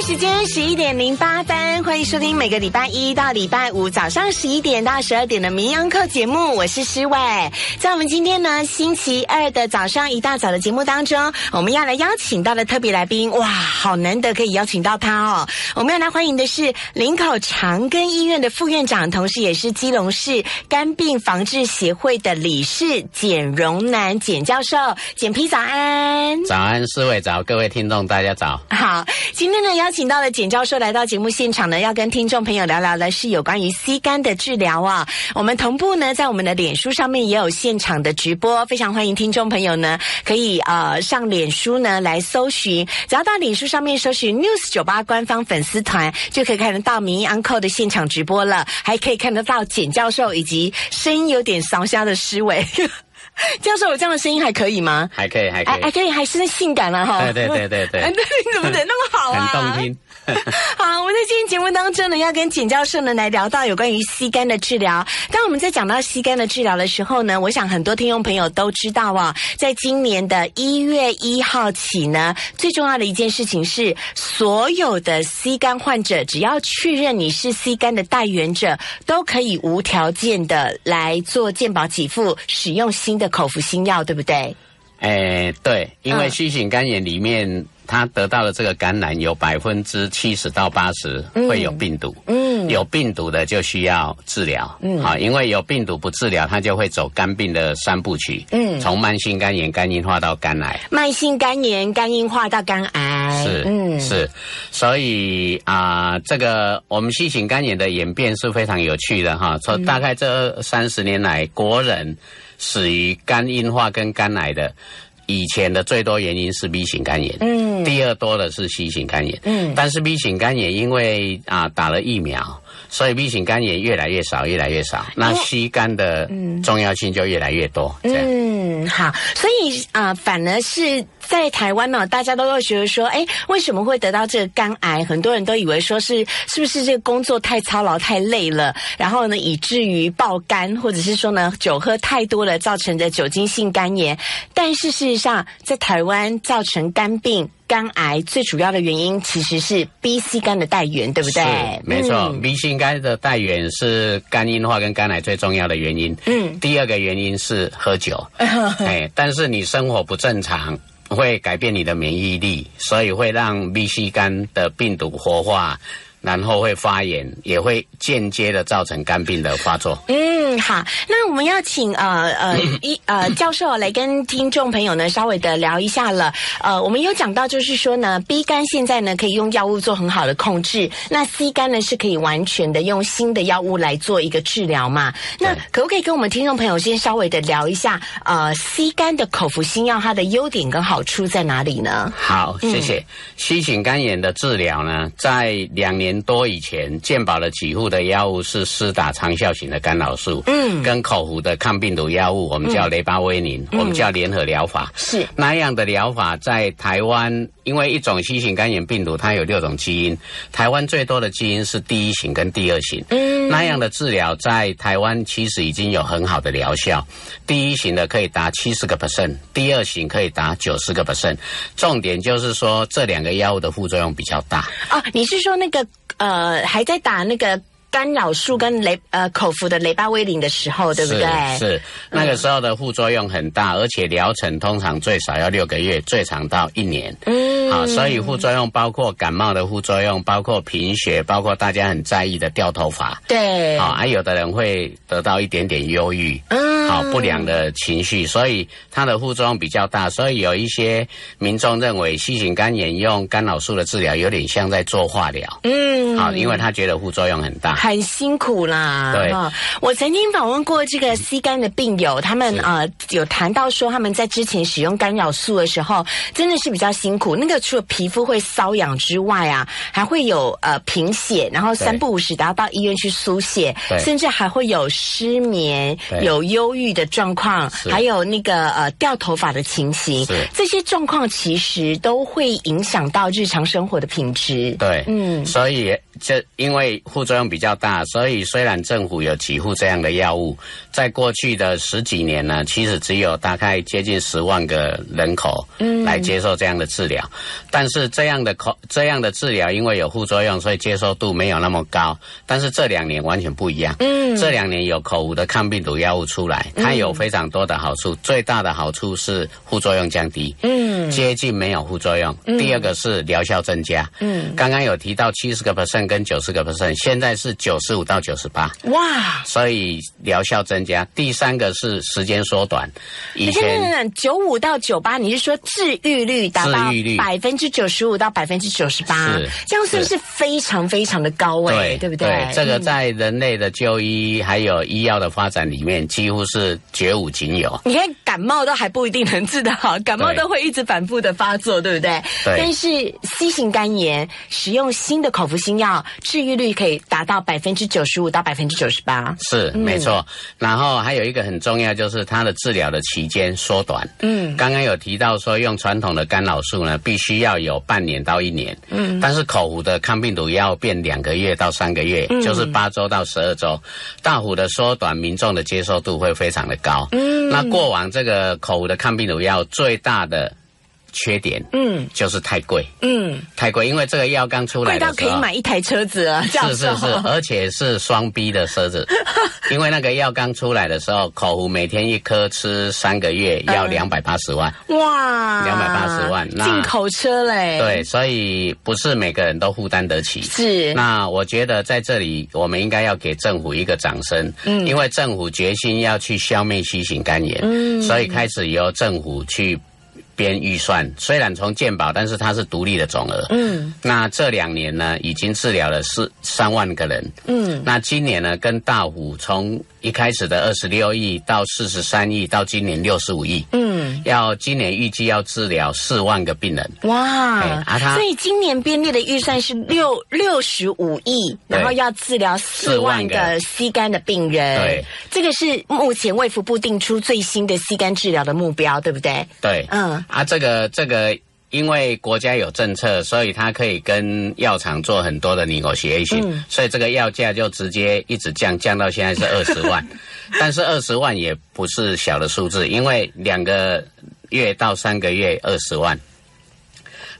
时间十一点零八分，欢迎收听每个礼拜一到礼拜五早上十一点到十二点的《名扬课》节目，我是诗伟。在我们今天呢星期二的早上一大早的节目当中，我们要来邀请到的特别来宾，哇，好难得可以邀请到他哦！我们要来欢迎的是林口长庚医院的副院长，同时也是基隆市肝病防治协会的理事简荣南简教授，简批早安，早安，四位早，各位听众大家早。好，今天呢邀请到了简教授来到节目现场呢，要跟听众朋友聊聊的是有关于 C 肝的治疗啊。我们同步呢在我们的脸书上面也有现场的直播，非常欢迎听众朋友呢可以呃上脸书呢来搜寻，只要到脸书上面搜寻 News 九八官方粉丝团，就可以看得到民意 Uncle 的现场直播了，还可以看得到简教授以及声音有点烧瞎的思维。教授，我这样的声音还可以吗？还可以，还可以，还可以，还是性感了哈。对对对对对。你怎么得那么好啊？很动听。好，我们在今天节目当中呢，要跟简教授呢来聊到有关于吸肝的治疗。当我们在讲到吸肝的治疗的时候呢，我想很多听众朋友都知道啊，在今年的一月一号起呢，最重要的一件事情是，所有的吸肝患者只要确认你是吸肝的代源者，都可以无条件的来做健保给付，使用新的口服新药，对不对？哎，对，因为新型肝炎里面。他得到的这个感染有百分之七十到八十会有病毒，嗯，有病毒的就需要治疗，嗯，好，因为有病毒不治疗，他就会走肝病的三部曲，嗯，从慢性肝炎、肝硬化到肝癌，慢性肝炎、肝硬化到肝癌，是，嗯，是，所以啊，这个我们新型肝炎的演变是非常有趣的哈，从大概这三十年来，国人死于肝硬化跟肝癌的。以前的最多原因是 B 型肝炎，嗯，第二多的是 C 型肝炎，嗯，但是 B 型肝炎因为啊打了疫苗，所以 B 型肝炎越来越少，越来越少，那 C 肝的重要性就越来越多，嗯，好，所以啊，反而是。在台湾呢，大家都会觉得说，哎，为什么会得到这个肝癌？很多人都以为说是是不是这个工作太操劳、太累了，然后呢，以至于爆肝，或者是说呢，酒喝太多了造成的酒精性肝炎。但是事实上，在台湾造成肝病、肝癌最主要的原因其实是 B、C 肝的带源，对不对？是，没错，B、C 肝的带源是肝硬化跟肝癌最重要的原因。嗯，第二个原因是喝酒。哎，但是你生活不正常。会改变你的免疫力，所以会让 B、C 肝的病毒活化。然后会发炎，也会间接的造成肝病的发作。嗯，好，那我们要请呃呃 一呃教授来跟听众朋友呢稍微的聊一下了。呃，我们有讲到就是说呢，B 肝现在呢可以用药物做很好的控制，那 C 肝呢是可以完全的用新的药物来做一个治疗嘛？那可不可以跟我们听众朋友先稍微的聊一下？呃，C 肝的口服新药它的优点跟好处在哪里呢？好，谢谢。C 型肝炎的治疗呢，在两年。年多以前，健保的几户的药物是施打长效型的干扰素，嗯，跟口服的抗病毒药物，我们叫雷巴威宁，我们叫联合疗法，是。那样的疗法，在台湾，因为一种新型肝炎病毒它有六种基因，台湾最多的基因是第一型跟第二型，嗯，那样的治疗在台湾其实已经有很好的疗效，第一型的可以达七十个 percent，第二型可以达九十个 percent，重点就是说这两个药物的副作用比较大。哦，你是说那个？呃，还在打那个干扰素跟雷呃口服的雷巴威林的时候，对不对？是那个时候的副作用很大，而且疗程通常最少要六个月，最长到一年。嗯，好，所以副作用包括感冒的副作用，包括贫血，包括大家很在意的掉头发。对，好，还有的人会得到一点点忧郁。嗯。好不良的情绪，所以它的副作用比较大，所以有一些民众认为新型肝炎用干扰素的治疗有点像在做化疗。嗯，好，因为他觉得副作用很大，很辛苦啦。对，我曾经访问过这个 C 肝的病友，他们呃有谈到说他们在之前使用干扰素的时候，真的是比较辛苦。那个除了皮肤会瘙痒之外啊，还会有呃贫血，然后三不五时的要到医院去输血，甚至还会有失眠，有忧郁。郁的状况，还有那个呃掉头发的情形，这些状况其实都会影响到日常生活的品质。对，嗯，所以这因为副作用比较大，所以虽然政府有几副这样的药物，在过去的十几年呢，其实只有大概接近十万个人口来接受这样的治疗。但是这样的口这样的治疗，因为有副作用，所以接受度没有那么高。但是这两年完全不一样。嗯，这两年有口服的抗病毒药物出来，它有非常多的好处。最大的好处是副作用降低，嗯，接近没有副作用。第二个是疗效增加。嗯，刚刚有提到七十个 percent 跟九十个 percent，现在是九十五到九十八。哇，所以疗效增加。第三个是时间缩短。以前九五到九八，你是说治愈率达到百分之九十五到百分之九十八？这样是不是非常非常的高位？对不对？对，这个在人类的就医还有医药的发展里面，几乎是绝无仅有。你看感冒都还不一定能治得好，感冒都会一直反复的发作，对不对？对。但是 C 型肝炎使用新的口服新药，治愈率可以达到百分之九十五到百分之九十八。是，没错。然后还有一个很重要，就是它的治疗的期间缩短。嗯。刚刚有提到说，用传统的干扰素呢，必须要有半年到一年。嗯。但是口服的抗病毒药变两个月到三个月，就是八周到十二周，大幅的缩短，民众的接受度会非常的高。嗯。那过往这个口服的抗病毒药最大的。缺点，嗯，就是太贵，嗯，太贵，因为这个药刚出来，贵到可以买一台车子啊，是是是，而且是双 B 的车子，因为那个药刚出来的时候，口服每天一颗吃三个月要两百八十万，哇，两百八十万，进口车嘞，对，所以不是每个人都负担得起，是，那我觉得在这里我们应该要给政府一个掌声，嗯，因为政府决心要去消灭新型肝炎，嗯，所以开始由政府去。编预算虽然从健保，但是它是独立的总额。嗯，那这两年呢，已经治疗了四三万个人。嗯，那今年呢，跟大虎从一开始的二十六亿到四十三亿，到今年六十五亿。嗯，要今年预计要治疗四万个病人。哇，啊，他所以今年编列的预算是六六十五亿，然后要治疗四万个膝肝的病人。对，这个是目前卫福部定出最新的膝肝治疗的目标，对不对？对，嗯。啊，这个这个，因为国家有政策，所以它可以跟药厂做很多的拟购协议，所以这个药价就直接一直降，降到现在是二十万。但是二十万也不是小的数字，因为两个月到三个月二十万。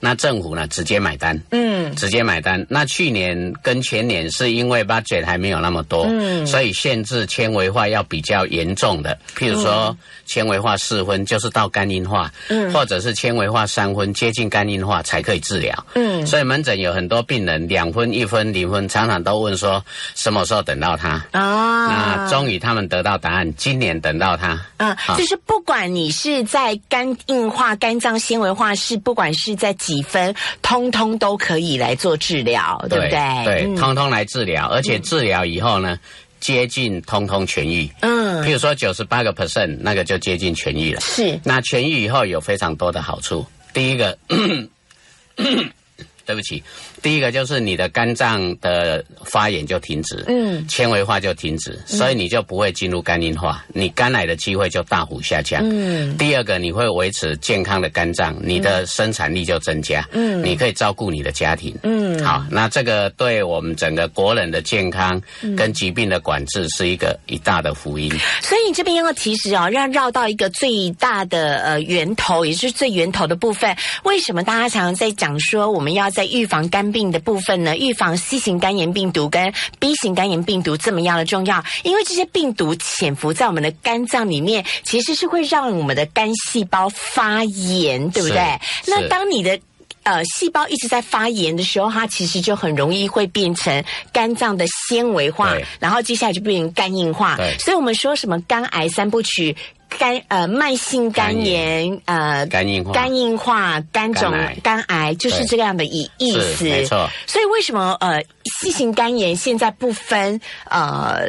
那政府呢，直接买单，嗯，直接买单。那去年跟前年是因为 budget 还没有那么多，嗯，所以限制纤维化要比较严重的，譬如说纤维化四分就是到肝硬化，嗯，或者是纤维化三分接近肝硬化才可以治疗，嗯，所以门诊有很多病人两分、一分、零分，常常都问说什么时候等到他。啊？那终于他们得到答案，今年等到他，嗯，就是不管你是在肝硬化、肝脏纤维化，是不管是在。几分，通通都可以来做治疗，对不对？对，通通来治疗，而且治疗以后呢，接近通通痊愈。嗯，譬如说九十八个 percent，那个就接近痊愈了。是，那痊愈以后有非常多的好处。第一个。对不起，第一个就是你的肝脏的发炎就停止，嗯，纤维化就停止，所以你就不会进入肝硬化，你肝癌的机会就大幅下降。嗯，第二个你会维持健康的肝脏，你的生产力就增加，嗯，你可以照顾你的家庭，嗯，好，那这个对我们整个国人的健康跟疾病的管制是一个一大的福音。所以你这边要提示哦，让绕到一个最大的呃源头，也是最源头的部分。为什么大家常常在讲说我们要在在预防肝病的部分呢，预防 C 型肝炎病毒跟 B 型肝炎病毒这么样的重要？因为这些病毒潜伏在我们的肝脏里面，其实是会让我们的肝细胞发炎，对不对？那当你的呃细胞一直在发炎的时候，它其实就很容易会变成肝脏的纤维化，然后接下来就变成肝硬化。所以我们说什么肝癌三部曲。肝呃，慢性肝炎呃，肝硬化、肝硬化、肝肿、肝癌，就是这样的意意思。没错。所以为什么呃，细型肝炎现在不分呃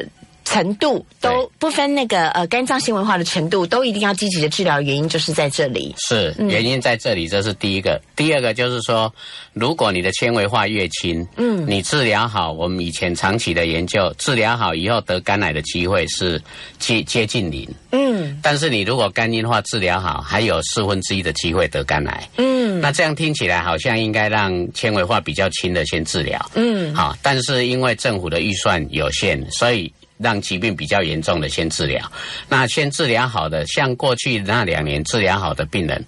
程度都不分那个呃肝脏纤维化的程度，都一定要积极的治疗，原因就是在这里。是原因在这里，这是第一个。第二个就是说，如果你的纤维化越轻，嗯，你治疗好，我们以前长期的研究，治疗好以后得肝癌的机会是接接近零。嗯但是你如果肝硬化治疗好，还有四分之一的机会得肝癌。嗯那这样听起来好像应该让纤维化比较轻的先治疗。嗯好，但是因为政府的预算有限，所以让疾病比较严重的先治疗。那先治疗好的，像过去那两年治疗好的病人，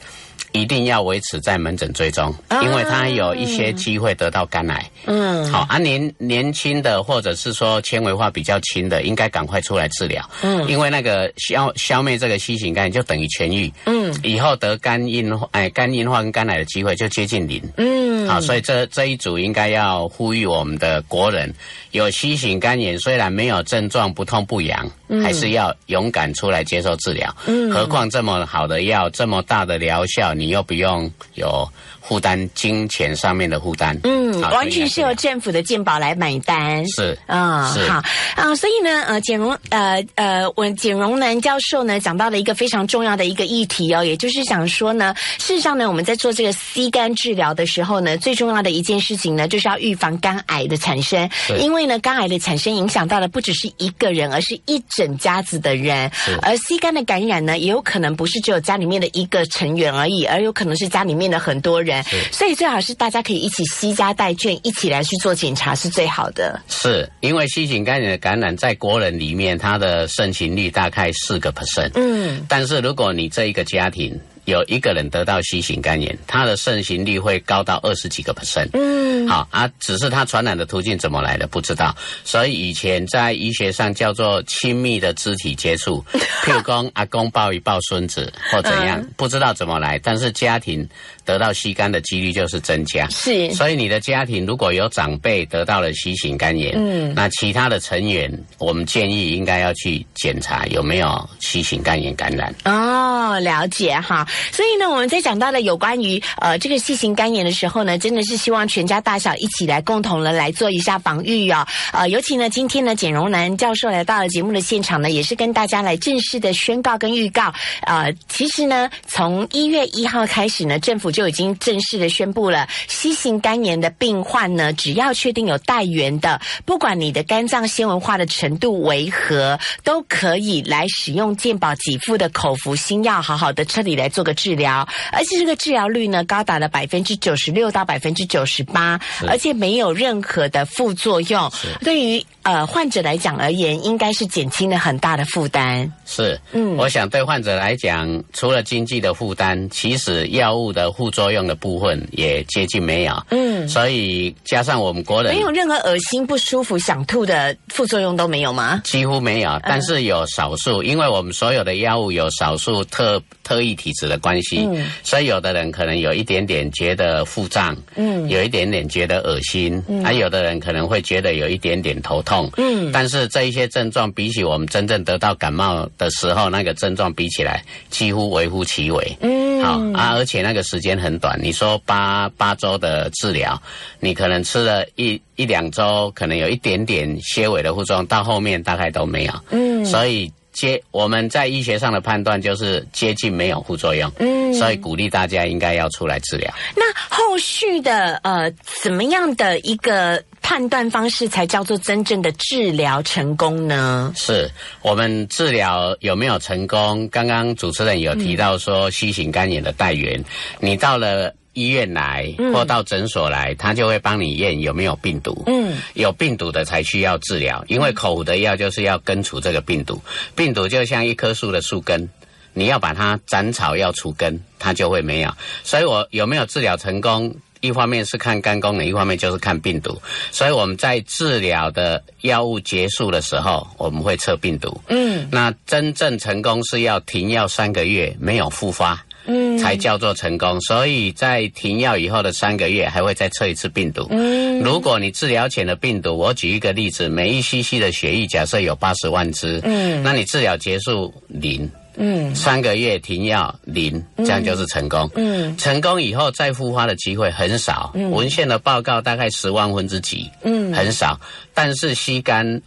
一定要维持在门诊追踪，因为他有一些机会得到肝癌。嗯好，啊年年轻的或者是说纤维化比较轻的，应该赶快出来治疗。嗯因为那个消消灭这个 C 型肝炎就等于痊愈，嗯以后得肝硬化哎肝硬化跟肝癌的机会就接近零。嗯，好，所以这这一组应该要呼吁我们的国人，有 C 型肝炎虽然没有症状、不痛不痒，还是要勇敢出来接受治疗。嗯何况这么好的药，这么大的疗效，你要不用有负担金钱上面的负担。嗯，完全是由政府的健保来买单。是啊、是。好啊，所以呢，呃，简荣，呃呃，我简荣南教授呢讲到了一个非常重要的一个议题哦，也就是想说呢，事实上呢，我们在做这个 C 肝治疗的时候呢，最重要的一件事情呢，就是要预防肝癌的产生，因为呢，肝癌的产生影响到的不只是一个人，而是一整家子的人，而 C 肝的感染呢，也有可能不是只有家里面的一个成员而已，而有可能是家里面的很多人，所以最好是大家可以一起惜家带卷，一起来去做检查是最好的。是，因为新型肝炎的感染在国人里面，它的盛行率大概四个 percent。嗯但是如果你这一个家庭有一个人得到 C 型肝炎，他的盛行率会高到二十几个 percent。嗯好啊，只是他传染的途径怎么来的不知道，所以以前在医学上叫做亲密的肢体接触，譬如讲阿公抱一抱孙子或怎样，不知道怎么来，但是家庭得到吸肝的几率就是增加。是所以你的家庭如果有长辈得到了 C 型肝炎，嗯那其他的成员，我们建议应该要去检查有没有 C 型肝炎感染。哦，了解哈。所以呢，我们在讲到了有关于呃这个细型肝炎的时候呢，真的是希望全家大小一起来共同的来做一下防御哦。呃，尤其呢，今天呢，简荣南教授来到了节目的现场呢，也是跟大家来正式的宣告跟预告。呃，其实呢，从一月一号开始呢，政府就已经正式的宣布了，细型肝炎的病患呢，只要确定有带源的，不管你的肝脏纤维化的程度为何，都可以来使用健保给付的口服新药，好好的彻底来做个治疗。而且这个治疗率呢，高达了百分之九十六到百分之九十八，而且没有任何的副作用。对于呃患者来讲而言，应该是减轻了很大的负担。是，嗯。我想对患者来讲，除了经济的负担，其实药物的副作用的部分也接近没有。嗯，所以加上我们国人没有任何恶心、不舒服、想吐的副作用都没有吗？几乎没有，但是有少数，因为我们所有的药物有少数特特异体质的关系，嗯。所以有的人可能有一点点觉得腹胀，嗯。有一点点觉得恶心，啊，有的人可能会觉得有一点点头痛，嗯但是这一些症状比起我们真正得到感冒的时候那个症状比起来，几乎微乎其微。嗯，好啊，而且那个时间很短。你说八八周的治疗，你可能吃了一一两周，可能有一点点些微的副作用，到后面大概都没有。嗯所以接我们在医学上的判断就是接近没有副作用。嗯所以鼓励大家应该要出来治疗。那后续的呃，怎么样的一个判断方式才叫做真正的治疗成功呢？是我们治疗有没有成功？刚刚主持人有提到说 C 型肝炎的带源，你到了医院来或到诊所来，他就会帮你验有没有病毒。嗯有病毒的才需要治疗，因为口服的药就是要根除这个病毒。病毒就像一棵树的树根，你要把它斩草要除根，它就会没有。所以我有没有治疗成功？一方面是看肝功能，一方面就是看病毒。所以我们在治疗的药物结束的时候，我们会测病毒。嗯那真正成功是要停药三个月，没有复发。嗯才叫做成功。所以在停药以后的三个月，还会再测一次病毒。嗯如果你治疗前的病毒，我举一个例子，每一 CC 的血液假设有八十万只，嗯那你治疗结束零，嗯三个月停药零，这样就是成功。嗯成功以后再复发的机会很少，文献的报告大概十万分之几，嗯很少。但是吸肝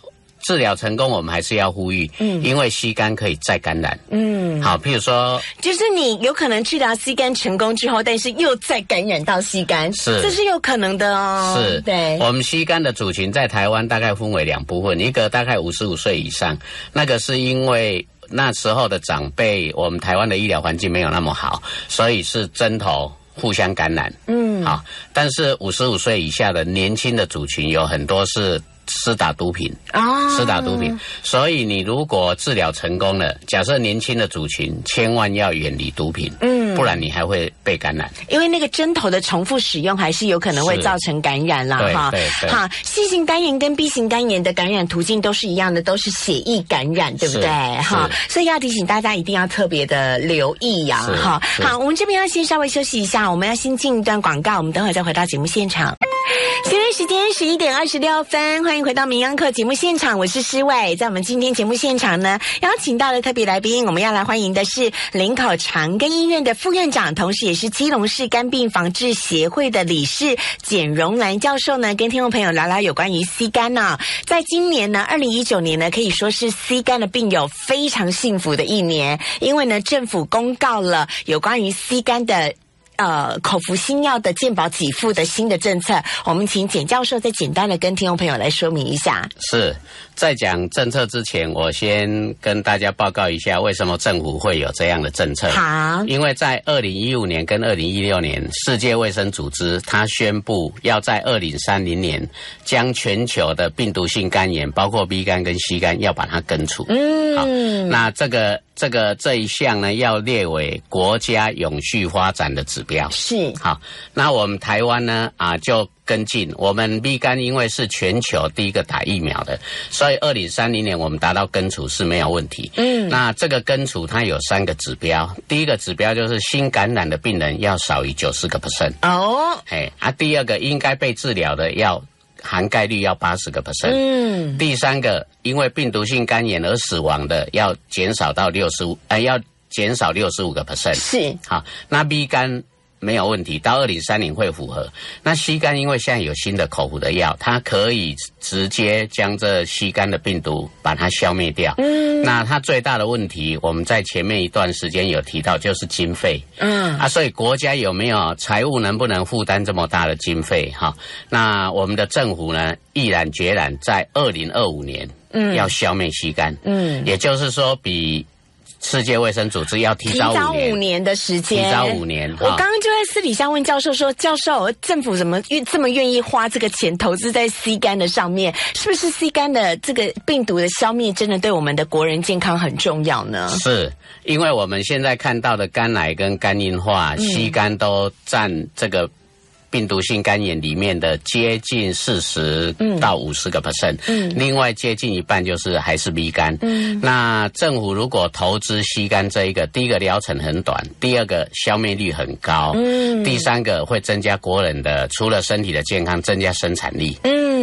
治疗成功，我们还是要呼吁，嗯，因为吸肝可以再感染，嗯，好，譬如说，就是你有可能治疗吸肝成功之后，但是又再感染到吸肝，是，这是有可能的哦。是，对，我们吸肝的族群在台湾大概分为两部分，一个大概五十五岁以上，那个是因为那时候的长辈，我们台湾的医疗环境没有那么好，所以是针头互相感染，嗯，好，但是五十五岁以下的年轻的族群有很多是。施打毒品啊，施打毒品，所以你如果治疗成功了，假设年轻的族群，千万要远离毒品，嗯，不然你还会被感染。因为那个针头的重复使用，还是有可能会造成感染啦，哈。对对。好，C 型肝炎跟 B 型肝炎的感染途径都是一样的，都是血液感染，对不对？哈，所以要提醒大家一定要特别的留意呀，哈。好，我们这边要先稍微休息一下，我们要先进一段广告，我们等会再回到节目现场。现在时间十一点二十六分，欢欢迎回到《名央课》节目现场，我是施伟。在我们今天节目现场呢，邀请到的特别来宾，我们要来欢迎的是林口长庚医院的副院长，同时也是基隆市肝病防治协会的理事简荣兰教授呢，跟听众朋友聊聊有关于 C 肝呢。在今年呢，二零一九年呢，可以说是 C 肝的病友非常幸福的一年，因为呢，政府公告了有关于 C 肝的。呃，口服新药的健保给付的新的政策，我们请简教授再简单的跟听众朋友来说明一下。是在讲政策之前，我先跟大家报告一下，为什么政府会有这样的政策。好，因为在二零一五年跟二零一六年，世界卫生组织它宣布要在二零三零年将全球的病毒性肝炎，包括 B 肝跟 C 肝，要把它根除。嗯，好，那这个。这个这一项呢，要列为国家永续发展的指标。是好，那我们台湾呢啊，就跟进。我们 B 肝因为是全球第一个打疫苗的，所以二零三零年我们达到根除是没有问题。嗯，那这个根除它有三个指标，第一个指标就是新感染的病人要少于九十个 percent。哦，哎啊，第二个应该被治疗的要。含概率要八十个 percent，嗯，第三个因为病毒性肝炎而死亡的要减少到六十五，呃，要减少六十五个 percent，是。好，那 B 肝。没有问题，到二零三零会符合。那吸肝因为现在有新的口服的药，它可以直接将这吸肝的病毒把它消灭掉。嗯，那它最大的问题，我们在前面一段时间有提到，就是经费。嗯，啊，所以国家有没有财务能不能负担这么大的经费？哈，那我们的政府呢，毅然决然在二零二五年，嗯，要消灭吸肝。嗯，也就是说比。世界卫生组织要提早五年的时间，提早五年。我刚刚就在私底下问教授说：“教授，政府怎么愿这么愿意花这个钱投资在 C 肝的上面？是不是 C 肝的这个病毒的消灭真的对我们的国人健康很重要呢？”是因为我们现在看到的肝癌跟肝硬化，C 肝都占这个。病毒性肝炎里面的接近四十到五十个 percent，另外接近一半就是还是 B 肝。那政府如果投资吸肝这一个，第一个疗程很短，第二个消灭率很高，第三个会增加国人的除了身体的健康，增加生产力。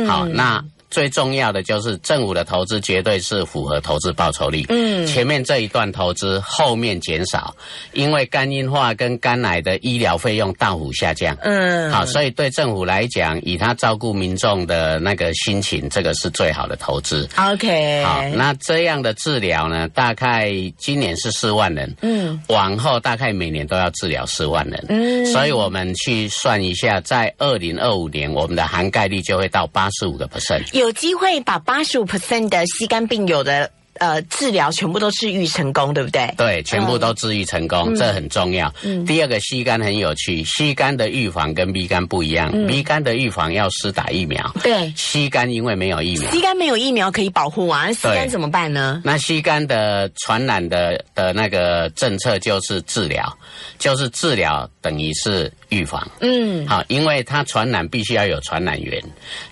好，那。最重要的就是政府的投资绝对是符合投资报酬率。嗯，前面这一段投资，后面减少，因为肝硬化跟肝癌的医疗费用大幅下降。嗯，好，所以对政府来讲，以他照顾民众的那个心情，这个是最好的投资。OK，好，那这样的治疗呢，大概今年是四万人，嗯，往后大概每年都要治疗四万人。嗯，所以我们去算一下，在二零二五年，我们的涵盖率就会到八十五个 percent。有机会把八十五 percent 的吸干病友的呃治疗全部都治愈成功，对不对？对，全部都治愈成功，这很重要。第二个吸肝很有趣，吸肝的预防跟 B 肝不一样，B 肝的预防要施打疫苗，对，吸肝因为没有疫苗，吸肝没有疫苗可以保护啊，吸肝怎么办呢？那吸肝的传染的的那个政策就是治疗，就是治疗等于是预防。嗯，好，因为它传染必须要有传染源，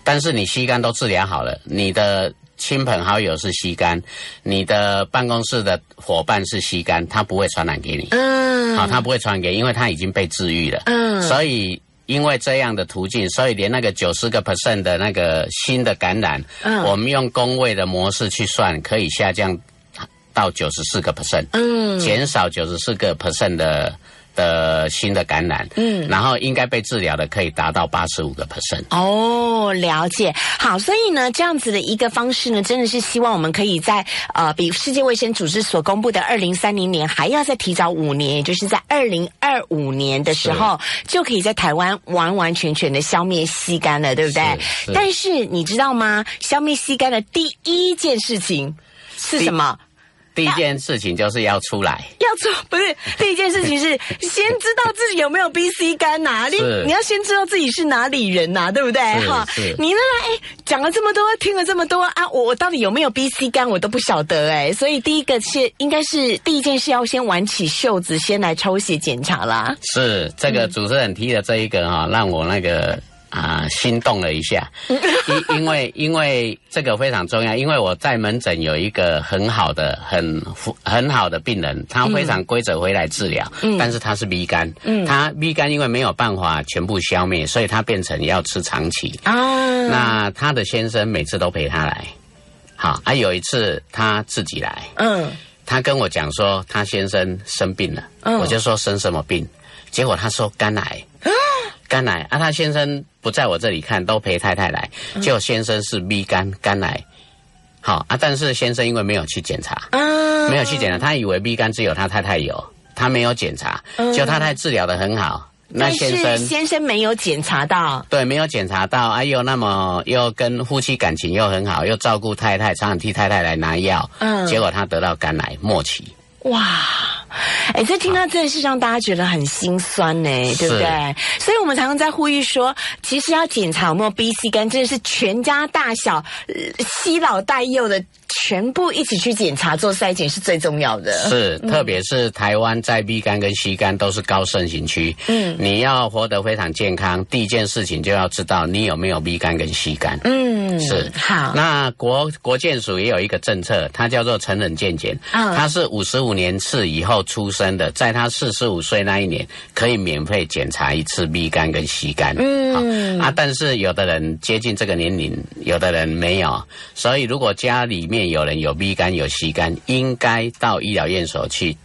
但是你吸肝都治疗好了，你的。亲朋好友是吸干，你的办公室的伙伴是吸干，他不会传染给你。嗯，好，他不会传染给，因为他已经被治愈了。嗯，所以因为这样的途径，所以连那个九十个 percent 的那个新的感染，嗯，我们用工位的模式去算，可以下降到九十四个 percent。嗯，减少九十四个 percent 的的新的感染，嗯，然后应该被治疗的可以达到八十五个 percent。哦，了解。好，所以呢，这样子的一个方式呢，真的是希望我们可以在呃，比世界卫生组织所公布的二零三零年还要再提早五年，也就是在二零二五年的时候，就可以在台湾完完全全的消灭吸干了，对不对？但是你知道吗？消灭吸干的第一件事情是什么？第一件事情就是要出来，要出不是第一件事情是 先知道自己有没有 B、C 肝呐，你你要先知道自己是哪里人呐，对不对？哈，你呢？哎，讲了这么多，听了这么多啊，我我到底有没有 B、C 肝，我都不晓得哎。所以第一个是应该是第一件事要先挽起袖子，先来抽血检查啦。是这个主持人提的这一个哈，让我那个。啊，心动了一下，因 因为因为这个非常重要，因为我在门诊有一个很好的、很很好的病人，他非常规则回来治疗，但是他是 B 肝，他 B 肝因为没有办法全部消灭，所以他变成要吃长期。啊。那他的先生每次都陪他来，好，啊有一次他自己来，嗯，他跟我讲说他先生生病了，我就说生什么病，结果他说肝癌。肝癌啊，他先生不在我这里看，都陪太太来。就先生是 B 肝肝癌，好啊，但是先生因为没有去检查，没有去检查，他以为 B 肝只有他太太有，他没有检查，就太太治疗的很好。那先生先生没有检查到，对，没有检查到，哎呦，那么又跟夫妻感情又很好，又照顾太太，常常替太太来拿药，嗯，结果他得到肝癌末期。哇，哎，这听到真的是让大家觉得很心酸呢，对不对？所以我们常常在呼吁说，其实要检查有没有 B、C 肝，真的是全家大小、西老带幼的。全部一起去检查做筛检是最重要的。是，特别是台湾在 B 肝跟 C 肝都是高盛行区。嗯，你要活得非常健康，第一件事情就要知道你有没有 B 肝跟 C 肝。嗯，是。好，那国国健署也有一个政策，它叫做成人健检。嗯，它是五十五年次以后出生的，在他四十五岁那一年可以免费检查一次 B 肝跟 C 肝。嗯，啊，但是有的人接近这个年龄，有的人没有，所以如果家里面有人有 B 肝有 C 肝，应该到医疗院所去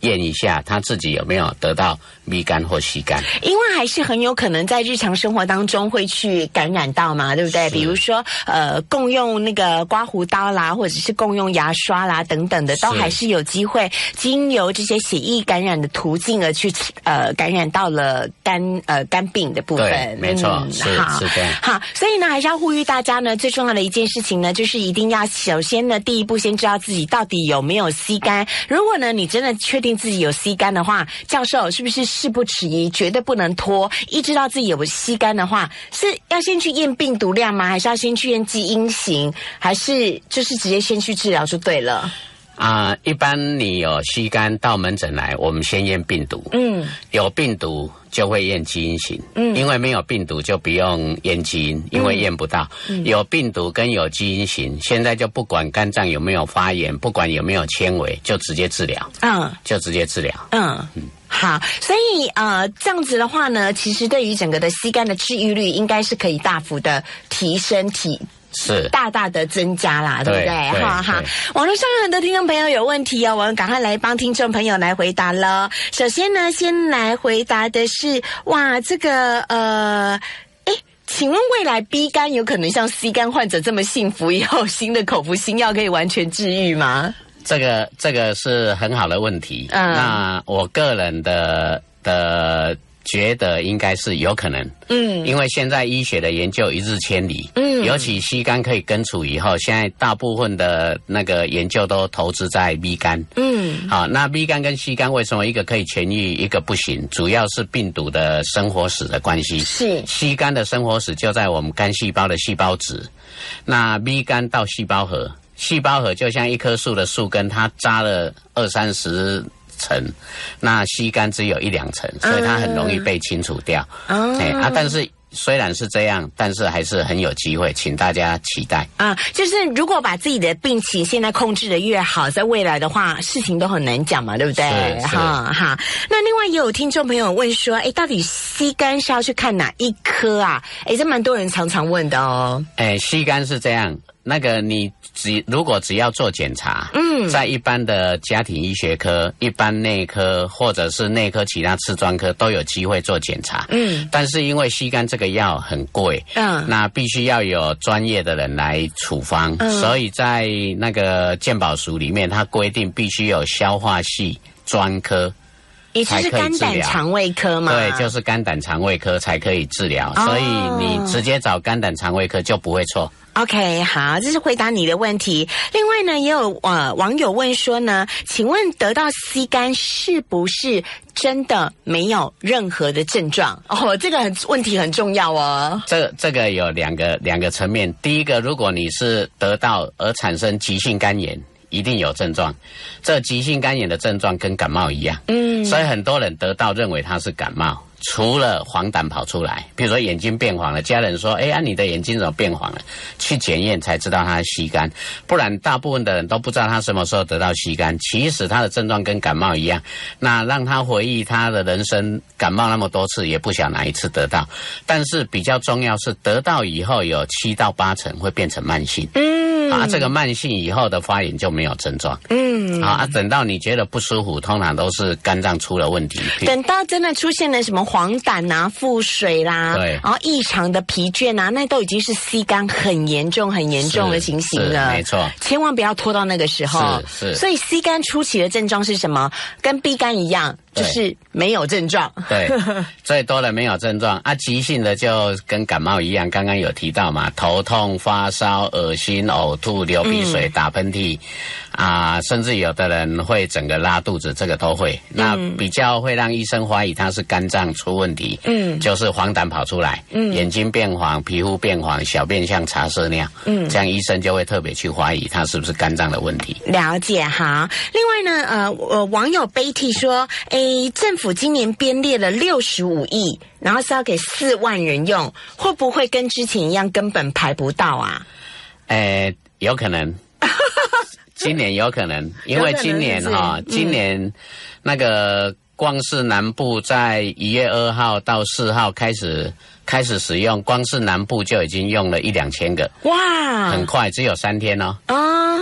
验一下，他自己有没有得到。B 肝或 C 肝，因为还是很有可能在日常生活当中会去感染到嘛，对不对？比如说，呃，共用那个刮胡刀啦，或者是共用牙刷啦等等的，都还是有机会经由这些血液感染的途径而去呃感染到了肝呃肝病的部分。没错，是是这样。好，所以呢，还是要呼吁大家呢，最重要的一件事情呢，就是一定要首先呢，第一步先知道自己到底有没有 C 肝。如果呢，你真的确定自己有 C 肝的话，教授是不是？事不迟疑，绝对不能拖。一知道自己有吸肝的话，是要先去验病毒量吗？还是要先去验基因型？还是就是直接先去治疗就对了？啊，一般你有吸肝到门诊来，我们先验病毒。嗯，有病毒就会验基因型。嗯，因为没有病毒就不用验基因，因为验不到。有病毒跟有基因型，现在就不管肝脏有没有发炎，不管有没有纤维，就直接治疗。嗯，就直接治疗。嗯嗯。好，所以呃，这样子的话呢，其实对于整个的吸肝的治愈率，应该是可以大幅的提升，体是大大的增加啦，对不对？哈哈。网络上有很多听众朋友有问题哦，我们赶快来帮听众朋友来回答了。首先呢，先来回答的是，哇，这个呃，哎，请问未来 B 肝有可能像 C 肝患者这么幸福，以后新的口服新药可以完全治愈吗？这个这个是很好的问题。嗯，那我个人的的觉得应该是有可能。嗯，因为现在医学的研究一日千里。嗯，尤其吸肝可以根除以后，现在大部分的那个研究都投资在 B 肝。嗯，好，那 B 肝跟吸肝为什么一个可以痊愈，一个不行？主要是病毒的生活史的关系。是，吸肝的生活史就在我们肝细胞的细胞质，那 B 肝到细胞核。细胞核就像一棵树的树根，它扎了二三十层，那吸干只有一两层，所以它很容易被清除掉。哎啊，但是虽然是这样，但是还是很有机会，请大家期待啊！就是如果把自己的病情现在控制的越好，在未来的话，事情都很难讲嘛，对不对？哈哈。那另外也有听众朋友问说，哎，到底吸肝是要去看哪一科啊？哎，这蛮多人常常问的哦。哎，吸肝是这样。那个你只如果只要做检查，嗯，在一般的家庭医学科、一般内科或者是内科其他次专科都有机会做检查，嗯，但是因为吸肝这个药很贵，嗯，那必须要有专业的人来处方，所以在那个健保署里面，它规定必须有消化系专科。也就是肝胆肠胃科嘛，对，就是肝胆肠胃科才可以治疗，所以你直接找肝胆肠胃科就不会错。OK，好，这是回答你的问题。另外呢，也有呃网友问说呢，请问得到 C 肝是不是真的没有任何的症状？哦，这个很问题很重要哦。这这个有两个两个层面，第一个，如果你是得到而产生急性肝炎。一定有症状，这急性肝炎的症状跟感冒一样，嗯，所以很多人得到认为他是感冒，除了黄疸跑出来，比如说眼睛变黄了，家人说，哎呀，你的眼睛怎么变黄了？去检验才知道他吸肝，不然大部分的人都不知道他什么时候得到吸肝。其实他的症状跟感冒一样，那让他回忆他的人生，感冒那么多次，也不想哪一次得到。但是比较重要是得到以后有七到八成会变成慢性。嗯。啊，这个慢性以后的发炎就没有症状。嗯，啊，等到你觉得不舒服，通常都是肝脏出了问题。等到真的出现了什么黄疸啊、腹水啦，对，然后异常的疲倦啊，那都已经是 C 肝很严重、很严重的情形了。没错，千万不要拖到那个时候。是，所以 C 肝初期的症状是什么？跟 B 肝一样。就是没有症状，对，最多的没有症状啊，急性的就跟感冒一样，刚刚有提到嘛，头痛、发烧、恶心、呕吐、流鼻水、打喷嚏，啊，甚至有的人会整个拉肚子，这个都会。那比较会让医生怀疑他是肝脏出问题，嗯，就是黄疸跑出来，嗯，眼睛变黄、皮肤变黄、小便像茶色那样，嗯，这样医生就会特别去怀疑他是不是肝脏的问题。了解哈。另外呢，呃，呃，网友 Betty 说，哎。政府今年编列了六十五亿，然后是要给四万人用，会不会跟之前一样根本排不到啊？诶，有可能，今年有可能，因为今年哈，今年那个光是南部在一月二号到四号开始开始使用，光是南部就已经用了一两千个，哇，很快，只有三天哦。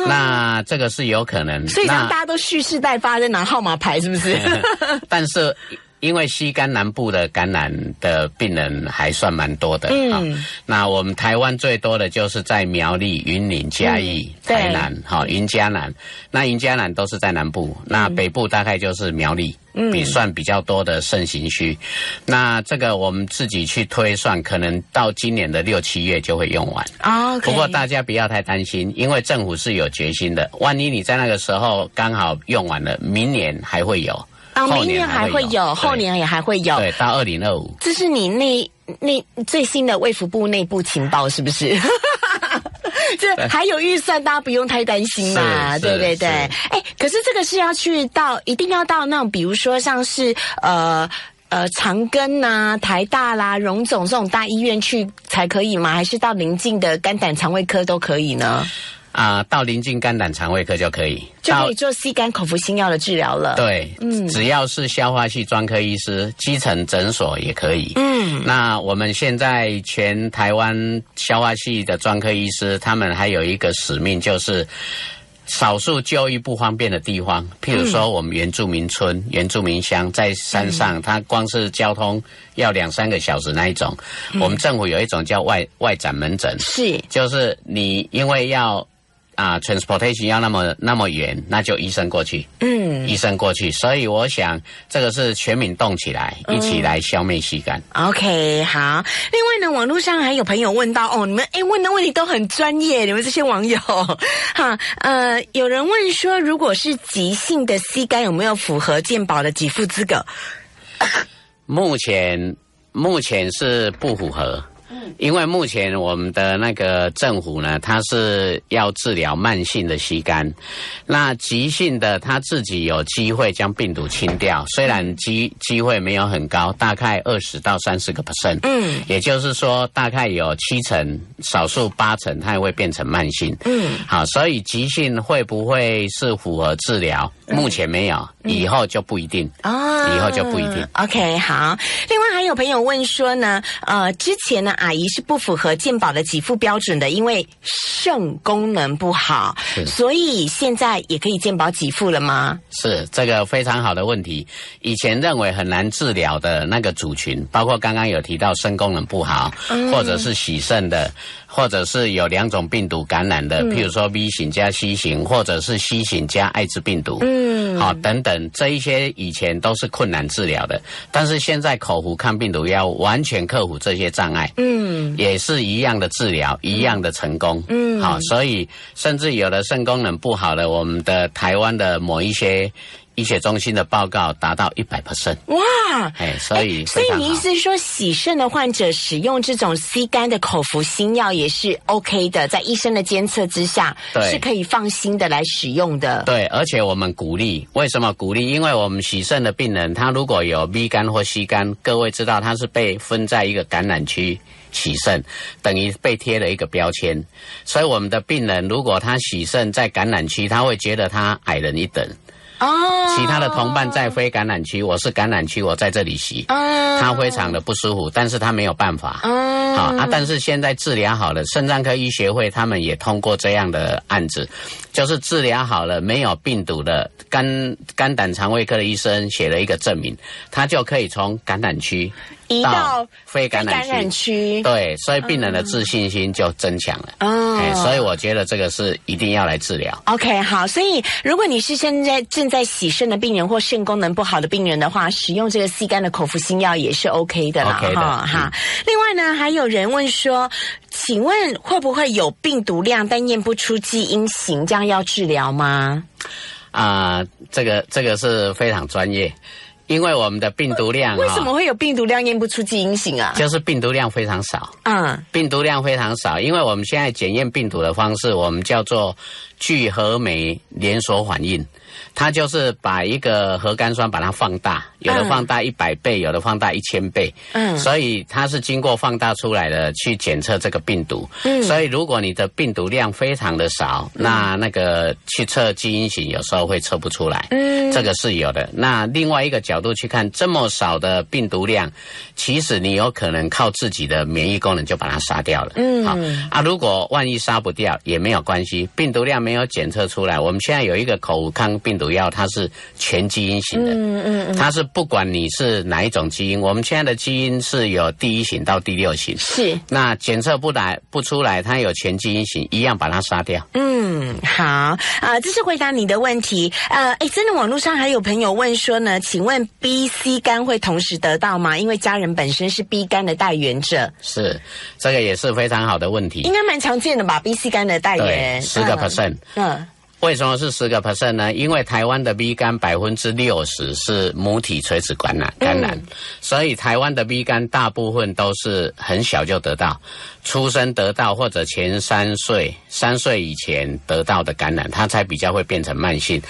那这个是有可能，所以大家都蓄势待发，在拿号码牌，是不是？但是因为西干南部的感染的病人还算蛮多的啊。那我们台湾最多的就是在苗栗、云林、嘉义、台南，哈，云嘉南。那云嘉南都是在南部，那北部大概就是苗栗。比算比较多的盛行区，那这个我们自己去推算，可能到今年的六七月就会用完啊。不过大家不要太担心，因为政府是有决心的。万一你在那个时候刚好用完了，明年还会有，啊，明年还会有，后年也还会有，对，到二零二五。这是你那那最新的卫福部内部情报是不是？这还有预算，大家不用太担心嘛。对对对，哎，可是这个是要去到，一定要到那种，比如说像是呃呃长庚呐、台大啦、荣总这种大医院去才可以吗？还是到临近的肝胆肠胃科都可以呢？啊，到临近肝胆肠胃科就可以，就可以做吸肝口服新药的治疗了。对，嗯，只要是消化系专科医师，基层诊所也可以。嗯，那我们现在全台湾消化系的专科医师，他们还有一个使命，就是少数就医不方便的地方，譬如说我们原住民村、原住民乡在山上，它光是交通要两三个小时那一种，我们政府有一种叫外外展门诊，是，就是你因为要。啊，transportation 要那么那么远，那就医生过去。嗯，医生过去，所以我想这个是全民动起来，一起来消灭吸肝。OK，好。另外呢，网络上还有朋友问到，哦，你们哎问的问题都很专业，你们这些网友，哈，呃，有人问说，如果是急性的吸肝，有没有符合健保的给付资格？目前目前是不符合。因为目前我们的那个政府呢，它是要治疗慢性的吸肝，那急性的他自己有机会将病毒清掉，虽然机机会没有很高，大概二十到三十个 percent，嗯，也就是说大概有七成，少数八成它会变成慢性，嗯，好，所以急性会不会是符合治疗？目前没有，以后就不一定啊，以后就不一定。OK，好。另外还有朋友问说呢，呃，之前呢阿姨是不符合健保的给付标准的，因为肾功能不好，所以现在也可以健保给付了吗？是这个非常好的问题。以前认为很难治疗的那个族群，包括刚刚有提到肾功能不好，或者是洗肾的。或者是有两种病毒感染的，譬如说 V 型加 C 型，或者是 C 型加艾滋病毒，嗯，好，等等，这一些以前都是困难治疗的，但是现在口服抗病毒药完全克服这些障碍，嗯，也是一样的治疗，一样的成功，嗯，好，所以甚至有的肾功能不好的，我们的台湾的某一些。医学中心的报告达到一百 percent，哇！哎，所以所以你意思是说，洗肾的患者使用这种 C 肝的口服新药也是 OK 的，在医生的监测之下，是可以放心的来使用的。对，而且我们鼓励，为什么鼓励？因为我们洗肾的病人，他如果有 B 肝或 C 肝，各位知道他是被分在一个感染区洗肾，等于被贴了一个标签。所以我们的病人如果他洗肾在感染区，他会觉得他矮人一等。哦，其他的同伴在非感染区，我是感染区，我在这里洗，他非常的不舒服，但是他没有办法。好啊，但是现在治疗好了，肾脏科医学会他们也通过这样的案子，就是治疗好了没有病毒的肝肝胆肠胃科的医生写了一个证明，他就可以从感染区。移到非感染区，对，所以病人的自信心就增强了。哦，所以我觉得这个是一定要来治疗。OK，好，所以如果你是现在正在洗肾的病人或肾功能不好的病人的话，使用这个 C 肝的口服新药也是 OK 的啦。哈，哈。另外呢，还有人问说，请问会不会有病毒量但验不出基因型，这样要治疗吗？啊，这个这个是非常专业。因为我们的病毒量，为什么会有病毒量验不出基因型啊？就是病毒量非常少。嗯，病毒量非常少，因为我们现在检验病毒的方式，我们叫做聚合酶连锁反应。它就是把一个核苷酸把它放大，有的放大一百倍，有的放大一千倍。嗯，所以它是经过放大出来的去检测这个病毒。嗯，所以如果你的病毒量非常的少，那那个去测基因型有时候会测不出来。嗯，这个是有的。那另外一个角度去看，这么少的病毒量，其实你有可能靠自己的免疫功能就把它杀掉了。嗯，好啊，如果万一杀不掉也没有关系，病毒量没有检测出来，我们现在有一个口腔病毒。药它是全基因型的，嗯嗯嗯，它是不管你是哪一种基因，我们现在的基因是有第一型到第六型，是那检测不来不出来，它有全基因型，一样把它杀掉。嗯，好啊，这是回答你的问题。呃，哎，真的网络上还有朋友问说呢，请问 B、C 肝会同时得到吗？因为家人本身是 B 肝的代言者，是这个也是非常好的问题，应该蛮常见的吧？B、C 肝的代言，十个 percent，嗯。为什么是十个 percent 呢？因为台湾的 B 肝百分之六十是母体垂直感染感染，所以台湾的 B 肝大部分都是很小就得到，出生得到或者前三岁三岁以前得到的感染，它才比较会变成慢性。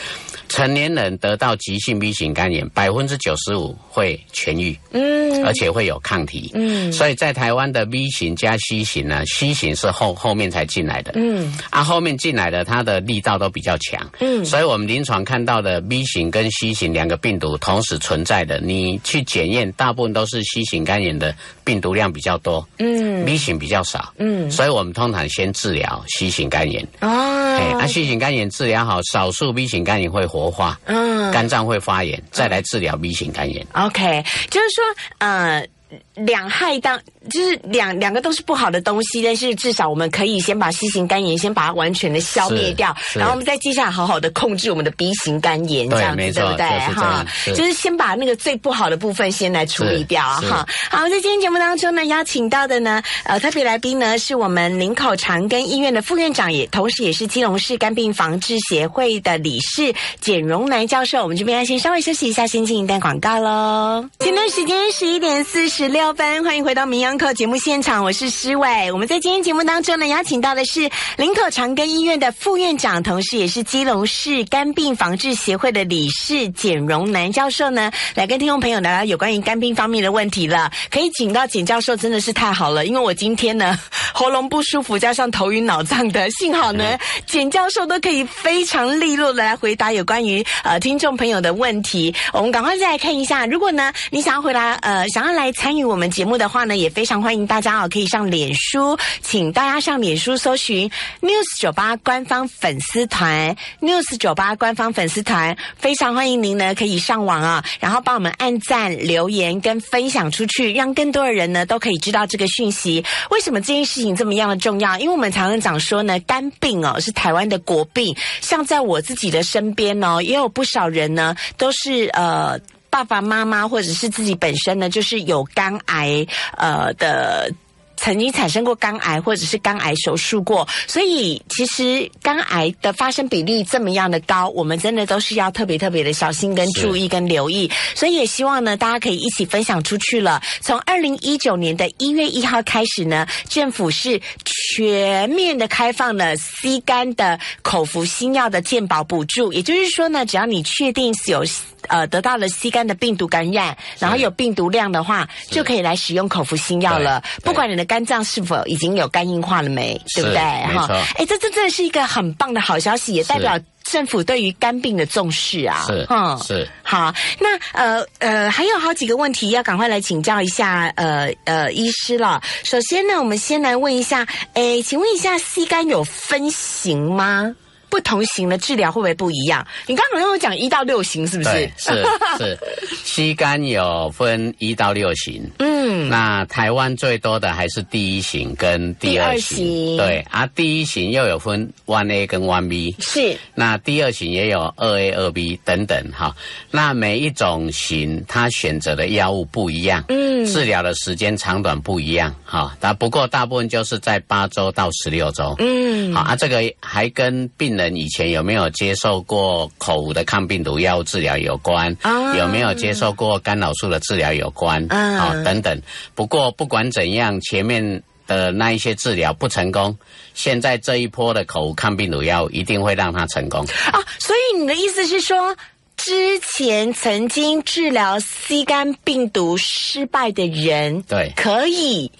成年人得到急性 B 型肝炎，百分之九十五会痊愈，嗯，而且会有抗体，嗯，所以在台湾的 B 型加 C 型呢，C 型是后后面才进来的，嗯，啊，后面进来的它的力道都比较强，嗯，所以我们临床看到的 B 型跟 C 型两个病毒同时存在的，你去检验，大部分都是 C 型肝炎的病毒量比较多，嗯，B 型比较少，嗯，所以我们通常先治疗 C 型肝炎，哦，哎，啊，C 型肝炎治疗好，少数 B 型肝炎会活。活化，嗯，肝脏会发炎，再来治疗 B 型肝炎。OK，就是说，呃。两害当就是两两个都是不好的东西，但是至少我们可以先把 C 型肝炎先把它完全的消灭掉，然后我们再接下来好好的控制我们的 B 型肝炎，这样子对不对？哈，就是先把那个最不好的部分先来处理掉哈。好，在今天节目当中呢，邀请到的呢，呃，特别来宾呢是我们林口长庚医院的副院长，也同时也是基隆市肝病防治协会的理事简荣南教授。我们这边要先稍微休息一下，先进一段广告喽。前段时间十一点四十。十六分，欢迎回到《名扬课》节目现场，我是施伟。我们在今天节目当中呢，邀请到的是林口长庚医院的副院长，同时也是基隆市肝病防治协会的理事简荣南教授呢，来跟听众朋友聊聊有关于肝病方面的问题了。可以请到简教授，真的是太好了，因为我今天呢 喉咙不舒服，加上头晕脑胀的，幸好呢简教授都可以非常利落的来回答有关于呃听众朋友的问题。我们赶快再来看一下，如果呢你想要回答呃想要来参。参与我们节目的话呢，也非常欢迎大家哦，可以上脸书，请大家上脸书搜寻 News 九八官方粉丝团，News 九八官方粉丝团，非常欢迎您呢可以上网啊，然后帮我们按赞、留言跟分享出去，让更多的人呢都可以知道这个讯息。为什么这件事情这么样的重要？因为我们常常讲说呢，肝病哦是台湾的国病，像在我自己的身边哦，也有不少人呢都是呃。爸爸妈妈或者是自己本身呢，就是有肝癌呃的。曾经产生过肝癌，或者是肝癌手术过，所以其实肝癌的发生比例这么样的高，我们真的都是要特别特别的小心、跟注意、跟留意。所以也希望呢，大家可以一起分享出去了。从二零一九年的一月一号开始呢，政府是全面的开放了 C 肝的口服新药的健保补助，也就是说呢，只要你确定是有呃得到了 C 肝的病毒感染，然后有病毒量的话，就可以来使用口服新药了。不管你的肝脏是否已经有肝硬化了没？对不对？哈，哎，这这真的是一个很棒的好消息，也代表政府对于肝病的重视啊。是，嗯，是。好，那呃呃，还有好几个问题要赶快来请教一下呃呃医师了。首先呢，我们先来问一下，哎，请问一下，C 肝有分型吗？不同型的治疗会不会不一样？你刚刚有讲一到六型，是不是？是是，吸 肝有分一到六型。嗯，那台湾最多的还是第一型跟第二型。对，啊第一型又有分 One A 跟 One B。是。那第二型也有二 A、二 B 等等哈。那每一种型，它选择的药物不一样。嗯。治疗的时间长短不一样哈。但不过大部分就是在八周到十六周。嗯。好啊，这个还跟病。人以前有没有接受过口的抗病毒药物治疗有关？有没有接受过干扰素的治疗有关？啊，等等。不过不管怎样，前面的那一些治疗不成功，现在这一波的口抗病毒药一定会让它成功。啊，所以你的意思是说，之前曾经治疗 C 肝病毒失败的人，对，可以。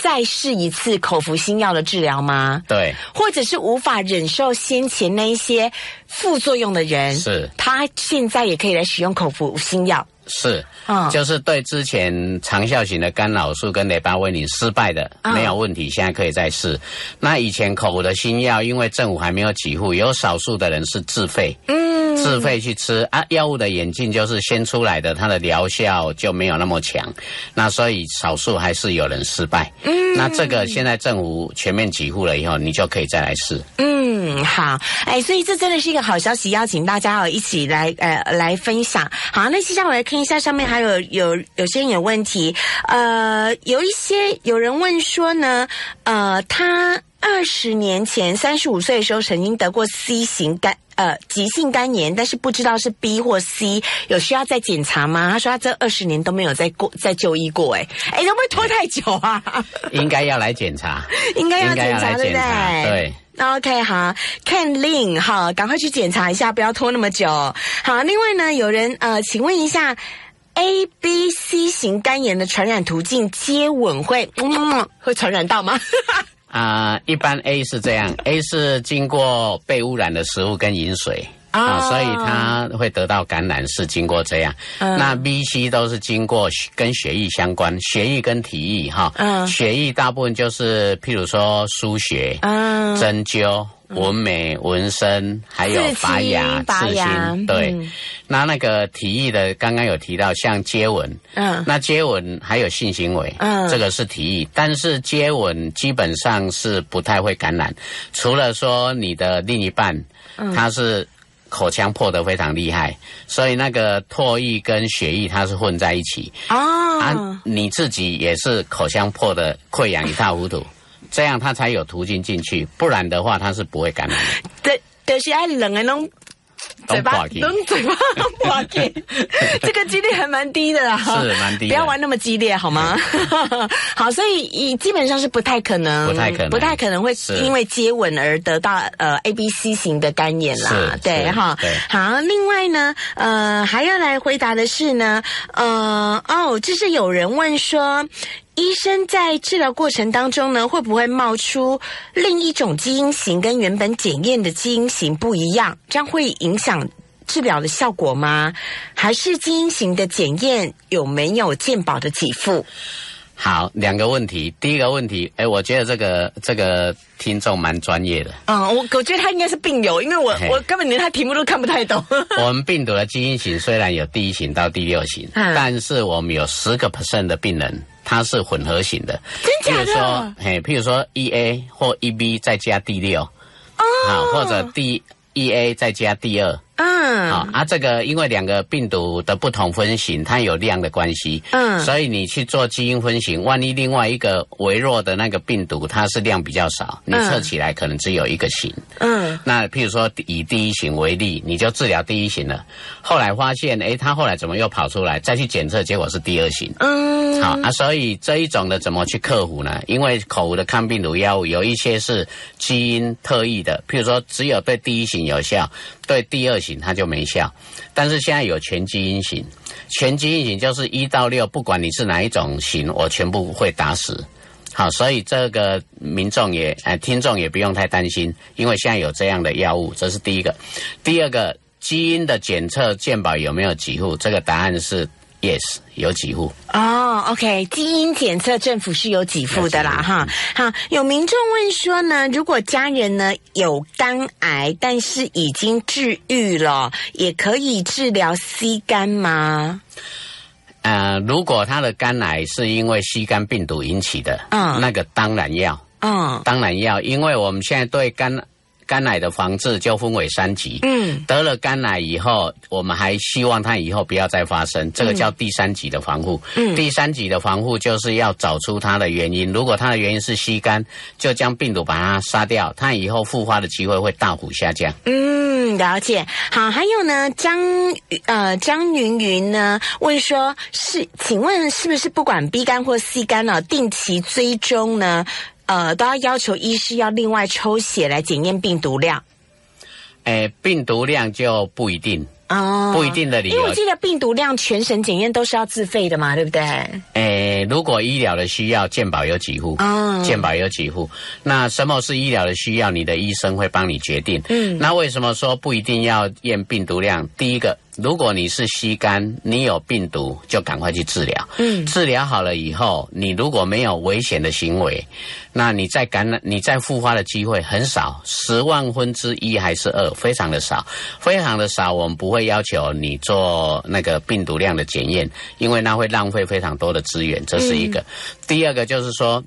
再试一次口服新药的治疗吗？对，或者是无法忍受先前那一些副作用的人，是，他现在也可以来使用口服新药。是，啊，就是对之前长效型的干扰素跟雷巴威宁失败的没有问题，现在可以再试。那以前口服的新药，因为政府还没有给付，有少数的人是自费。嗯。自费去吃啊，药物的演进就是先出来的，它的疗效就没有那么强，那所以少数还是有人失败。嗯，那这个现在政府全面给付了以后，你就可以再来试。嗯，好，哎，所以这真的是一个好消息，邀请大家哦一起来呃来分享。好，那接下来我一下上面还有有有些人有问题，呃，有一些有人问说呢，呃，他二十年前三十五岁的时候曾经得过 C 型肝。呃，急性肝炎，但是不知道是 B 或 C，有需要再检查吗？他说他这二十年都没有再过再就医过，哎，哎，会不会拖太久啊？应该要来检查，应该要检查，对不对？对，OK，好，Can Lin，好，赶快去检查一下，不要拖那么久。好，另外呢，有人呃，请问一下，A、B、C 型肝炎的传染途径接吻会嗯会传染到吗？啊，一般 A 是这样，A 是经过被污染的食物跟饮水啊，所以他会得到感染，是经过这样。那 B、C 都是经过跟血液相关，血液跟体液哈，血液大部分就是譬如说输血、针灸。纹眉、纹身，还有拔牙、刺青，对。那那个体液的，刚刚有提到，像接吻，嗯，那接吻还有性行为，嗯，这个是体液，但是接吻基本上是不太会感染，除了说你的另一半，他是口腔破的非常厉害，所以那个唾液跟血液它是混在一起，哦，啊，你自己也是口腔破的溃疡一塌糊涂。这样它才有途径进去，不然的话它是不会感染的。对，就是爱冷的弄嘴巴，弄嘴巴破开，这个几率还蛮低的啦。是蛮低，不要玩那么激烈好吗？好，所以基本上是不太可能，不太可能，不太可能会因为接吻而得到呃 A B C 型的肝炎啦。对哈，好，另外呢，呃，还要来回答的是呢，呃，哦，就是有人问说。医生在治疗过程当中呢，会不会冒出另一种基因型跟原本检验的基因型不一样？这样会影响治疗的效果吗？还是基因型的检验有没有健保的给付？好，两个问题。第一个问题，哎，我觉得这个这个听众蛮专业的。嗯，我我觉得他应该是病友，因为我我根本连他题目都看不太懂。我们病毒的基因型虽然有第一型到第六型，但是我们有十个 percent 的病人他是混合型的。真假的？譬如说，嘿，譬如说 E A 或 E B 再加第六，哦，或者 D E A 再加第二。嗯，好啊，这个因为两个病毒的不同分型，它有量的关系，嗯，所以你去做基因分型，万一另外一个微弱的那个病毒它是量比较少，你测起来可能只有一个型，嗯，那譬如说以第一型为例，你就治疗第一型了，后来发现，哎，它后来怎么又跑出来？再去检测，结果是第二型，嗯，好啊，所以这一种的怎么去克服呢？因为口服的抗病毒药物有一些是基因特异的，譬如说只有对第一型有效。对第二型它就没效，但是现在有全基因型，全基因型就是一到六，不管你是哪一种型，我全部会打死。好，所以这个民众也呃，听众也不用太担心，因为现在有这样的药物，这是第一个。第二个，基因的检测鉴保有没有几户？这个答案是。Yes，有几户哦。OK，基因检测政府是有几户的啦，哈。好，有民众问说呢，如果家人呢有肝癌，但是已经治愈了，也可以治疗 C 肝吗？呃，如果他的肝癌是因为 C 肝病毒引起的，嗯，那个当然要，嗯，当然要，因为我们现在对肝。肝癌的防治就分为三级。嗯，得了肝癌以后，我们还希望它以后不要再发生，这个叫第三级的防护。嗯，第三级的防护就是要找出它的原因。如果它的原因是吸肝，就将病毒把它杀掉，它以后复发的机会会大幅下降。嗯，了解。好，还有呢，张呃张云云呢问说，是请问是不是不管 B 肝或 C 肝呢，定期追踪呢？呃，都要要求医师要另外抽血来检验病毒量。诶，病毒量就不一定哦，不一定的理由。因为我记得病毒量全省检验都是要自费的嘛，对不对？诶，如果医疗的需要，健保有几户？哦，健保有几户？那什么是医疗的需要？你的医生会帮你决定。嗯，那为什么说不一定要验病毒量？第一个。如果你是吸肝，你有病毒，就赶快去治疗。嗯，治疗好了以后，你如果没有危险的行为，那你再感染、你再复发的机会很少，十万分之一还是二，非常的少，非常的少。我们不会要求你做那个病毒量的检验，因为那会浪费非常多的资源。这是一个。第二个就是说，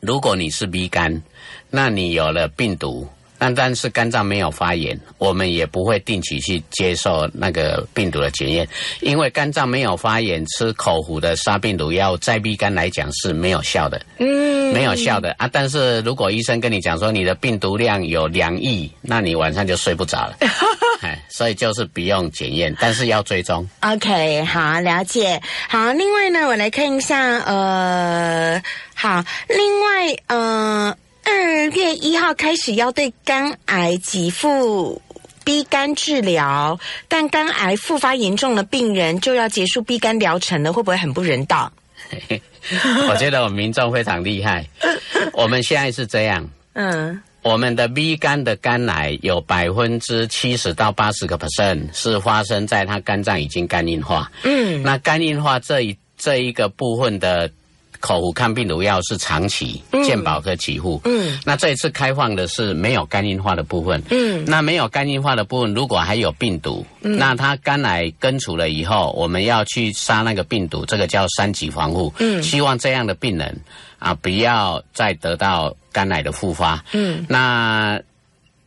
如果你是 B 肝，那你有了病毒。但但是肝脏没有发炎，我们也不会定期去接受那个病毒的检验，因为肝脏没有发炎，吃口服的杀病毒药在 B 肝来讲是没有效的，嗯，没有效的啊。但是如果医生跟你讲说你的病毒量有两亿，那你晚上就睡不着了，哎，所以就是不用检验，但是要追踪。OK，好，了解。好，另外呢，我来看一下，呃，好，另外，呃。二月一号开始要对肝癌给付 B 肝治疗，但肝癌复发严重的病人就要结束 B 肝疗程了，会不会很不人道？我觉得我们民众非常厉害。我们现在是这样，嗯，我们的 B 肝的肝癌有百分之七十到八十个 percent 是发生在他肝脏已经肝硬化。嗯，那肝硬化这一这一个部分的。口服抗病毒药是长期健保和给付。嗯，那这一次开放的是没有肝硬化的部分。嗯，那没有肝硬化的部分，如果还有病毒，那它肝癌根除了以后，我们要去杀那个病毒，这个叫三级防护。嗯，希望这样的病人啊，不要再得到肝癌的复发。嗯，那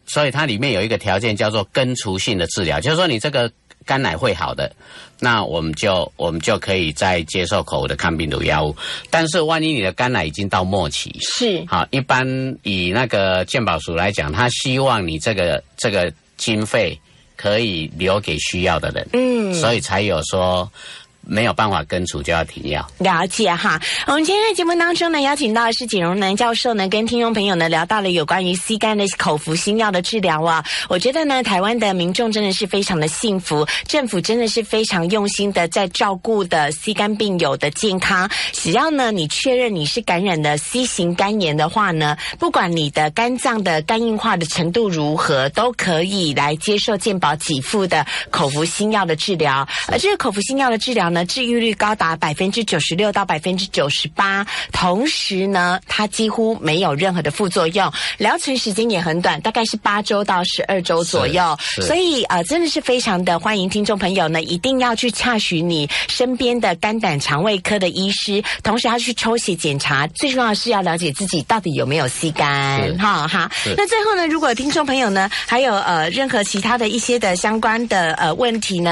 所以它里面有一个条件叫做根除性的治疗，就是说你这个。肝癌会好的，那我们就我们就可以再接受口服的抗病毒药物。但是万一你的肝癌已经到末期，是好，一般以那个健保署来讲，他希望你这个这个经费可以留给需要的人，嗯，所以才有说。没有办法根除就要停药，了解哈。我们今天在节目当中呢，邀请到的是简荣南教授呢，跟听众朋友呢聊到了有关于 C 肝的口服新药的治疗啊。我觉得呢，台湾的民众真的是非常的幸福，政府真的是非常用心的在照顾的 C 肝病友的健康。只要呢你确认你是感染的 C 型肝炎的话呢，不管你的肝脏的肝硬化的程度如何，都可以来接受健保给付的口服新药的治疗。而这个口服新药的治疗。呢，治愈率高达百分之九十六到百分之九十八，同时呢，它几乎没有任何的副作用，疗程时间也很短，大概是八周到十二周左右。所以呃，真的是非常的欢迎听众朋友呢，一定要去洽询你身边的肝胆肠胃科的医师，同时要去抽血检查，最重要的是要了解自己到底有没有 C 肝是哈哈。那最后呢，如果听众朋友呢还有呃任何其他的一些的相关的呃问题呢？